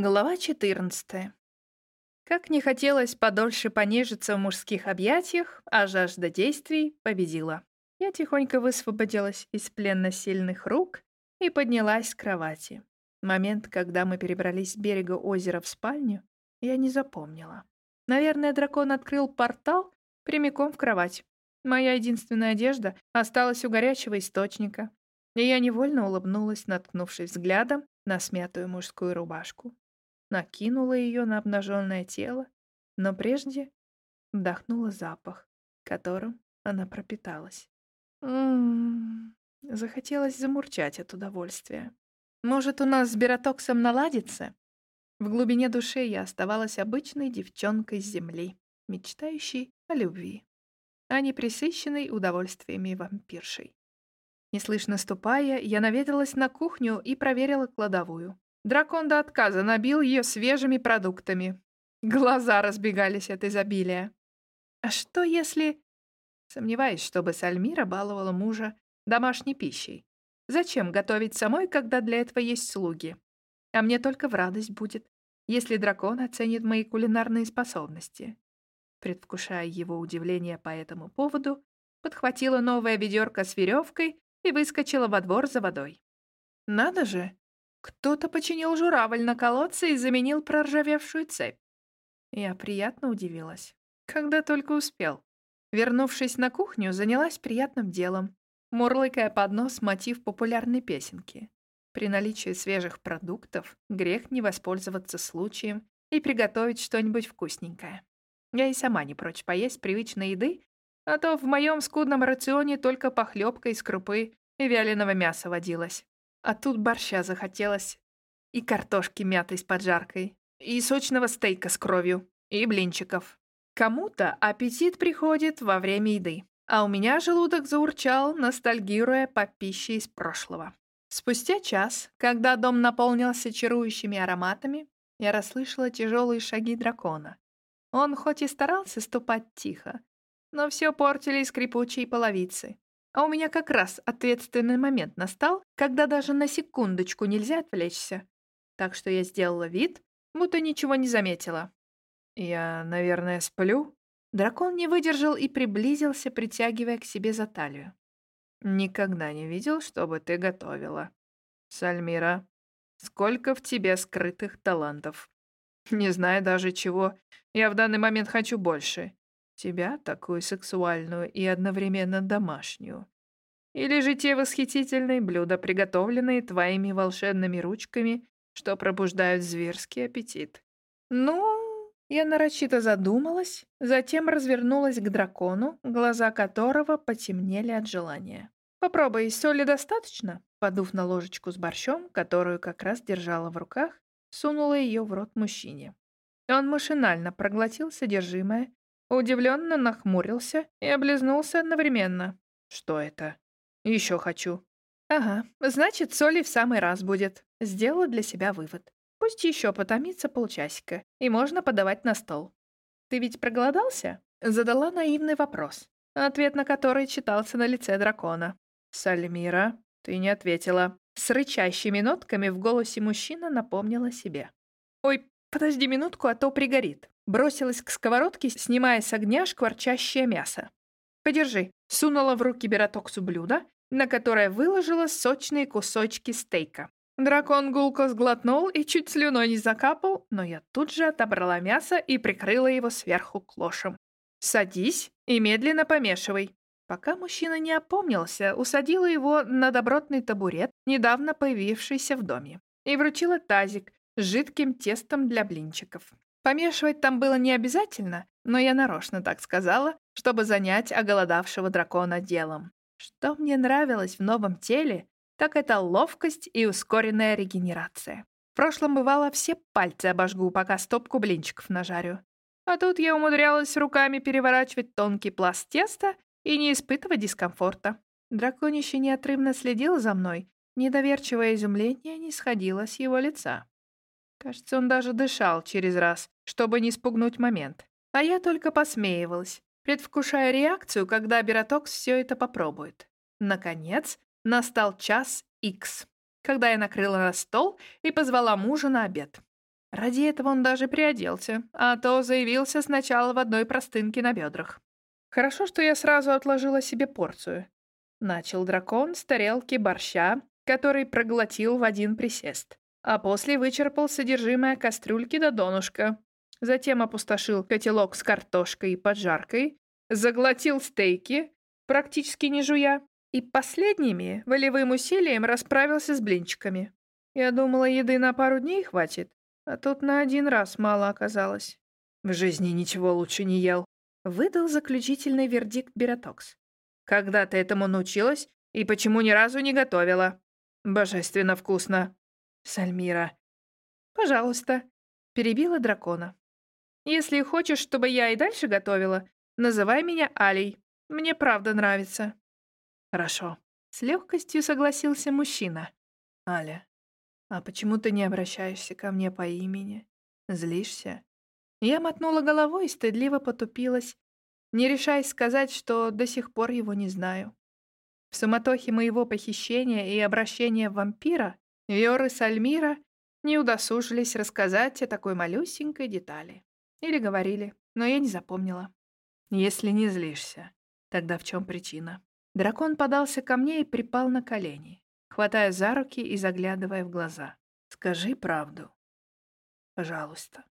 Глава 14. Как не хотелось подольше понежиться в мужских объятиях, а жажда действий победила. Я тихонько высвободилась из плена сильных рук и поднялась с кровати. Момент, когда мы перебрались с берега озера в спальню, я не запомнила. Наверное, дракон открыл портал прямиком в кровать. Моя единственная одежда осталась у горячего источника, и я невольно улыбнулась, наткнувшись взглядом на смятую мужскую рубашку накинула ее на обнаженное тело, но прежде вдохнула запах, которым она пропиталась. М-м-м, захотелось замурчать от удовольствия. Может, у нас с Бератоксом наладится? В глубине души я оставалась обычной девчонкой с земли, мечтающей о любви, а не присыщенной удовольствиями вампиршей. Неслышно ступая, я наведалась на кухню и проверила кладовую. Дракон до отказа набил ее свежими продуктами. Глаза разбегались от изобилия. А что если... Сомневаюсь, чтобы Сальмира баловала мужа домашней пищей. Зачем готовить самой, когда для этого есть слуги? А мне только в радость будет, если дракон оценит мои кулинарные способности. Предвкушая его удивление по этому поводу, подхватила новое ведерко с веревкой и выскочила во двор за водой. Надо же, кто-то починил журавль на колодце и заменил проржавевшую цепь. Я приятно удивилась. Когда только успел. Вернувшись на кухню, занялась приятным делом, мурлыкая под нос мотив популярной песенки. При наличии свежих продуктов грех не воспользоваться случаем и приготовить что-нибудь вкусненькое. Я и сама не прочь поесть привычной еды, а то в моем скудном рационе только похлебка из крупы и вяленого мяса водилась. А тут борща захотелось. И картошки мятой с поджаркой. И сочного стейка с кровью. И блинчиков. Кому-то аппетит приходит во время еды. А у меня желудок заурчал, ностальгируя по пище из прошлого. Спустя час, когда дом наполнился чарующими ароматами, я расслышала тяжелые шаги дракона. Он хоть и старался ступать тихо, но все портили скрипучие половицы. А у меня как раз ответственный момент настал, когда даже на секундочку нельзя отвлечься. Так что я сделала вид, будто ничего не заметила. «Я, наверное, сплю?» Дракон не выдержал и приблизился, притягивая к себе за талию. «Никогда не видел, чтобы ты готовила. Сальмира, сколько в тебе скрытых талантов. Не знаю даже чего, я в данный момент хочу больше. Тебя, такую сексуальную и одновременно домашнюю. Или же те восхитительные блюда, приготовленные твоими волшебными ручками, что пробуждают зверский аппетит. Ну, я нарочито задумалась, затем развернулась к дракону, глаза которого потемнели от желания. «Попробуй, соли достаточно?» Подув на ложечку с борщом, которую как раз держала в руках, сунула ее в рот мужчине. Он машинально проглотил содержимое Удивленно нахмурился и облизнулся одновременно. Что это? Еще хочу. Ага, значит, соли в самый раз будет. Сделала для себя вывод. Пусть еще потомится полчасика, и можно подавать на стол. Ты ведь проголодался? Задала наивный вопрос, ответ на который читался на лице дракона. Сальмира, ты не ответила. С рычащими нотками в голосе мужчина напомнила себе. Ой, подожди минутку, а то пригорит. Бросилась к сковородке, снимая с огня шкварчащее мясо. «Подержи», — сунула в руки Бератоксу блюдо, на которое выложила сочные кусочки стейка. Дракон гулко сглотнул и чуть слюной не закапал, но я тут же отобрала мясо и прикрыла его сверху клошем. «Садись и медленно помешивай». Пока мужчина не опомнился, усадила его на добротный табурет, недавно появившийся в доме, и вручила тазик с жидким тестом для блинчиков. Помешивать там было не обязательно, но я нарочно так сказала, чтобы занять оголодавшего дракона делом. Что мне нравилось в новом теле, так это ловкость и ускоренная регенерация. В прошлом бывало все пальцы обожгу, пока стопку блинчиков нажарю. А тут я умудрялась руками переворачивать тонкий пласт теста и не испытывать дискомфорта. Драконище неотрывно следил за мной, недоверчивое изумление не сходило с его лица. Кажется, он даже дышал через раз, чтобы не спугнуть момент. А я только посмеивалась, предвкушая реакцию, когда Бератокс все это попробует. Наконец, настал час Икс, когда я накрыла на стол и позвала мужа на обед. Ради этого он даже приоделся, а то заявился сначала в одной простынке на бедрах. Хорошо, что я сразу отложила себе порцию. Начал дракон с тарелки борща, который проглотил в один присест, а после вычерпал содержимое кастрюльки до донышка. Затем опустошил котелок с картошкой и поджаркой, заглотил стейки, практически не жуя, и последними волевым усилием расправился с блинчиками. Я думала, еды на пару дней хватит, а тут на один раз мало оказалось. В жизни ничего лучше не ел. Выдал заключительный вердикт Биратокс. Когда ты этому научилась и почему ни разу не готовила? Божественно вкусно. Сальмира. Пожалуйста. Перебила дракона. Если хочешь, чтобы я и дальше готовила, называй меня Алей. Мне правда нравится. Хорошо. С легкостью согласился мужчина. Аля, «А почему ты не обращаешься ко мне по имени? Злишься?» Я мотнула головой и стыдливо потупилась, не решаясь сказать, что до сих пор его не знаю. В суматохе моего похищения и обращения в вампира Виор и Сальмира не удосужились рассказать о такой малюсенькой детали. Или говорили, но я не запомнила. «Если не злишься, тогда в чем причина?» Дракон подался ко мне и припал на колени хватая за руки и заглядывая в глаза. «Скажи правду. Пожалуйста».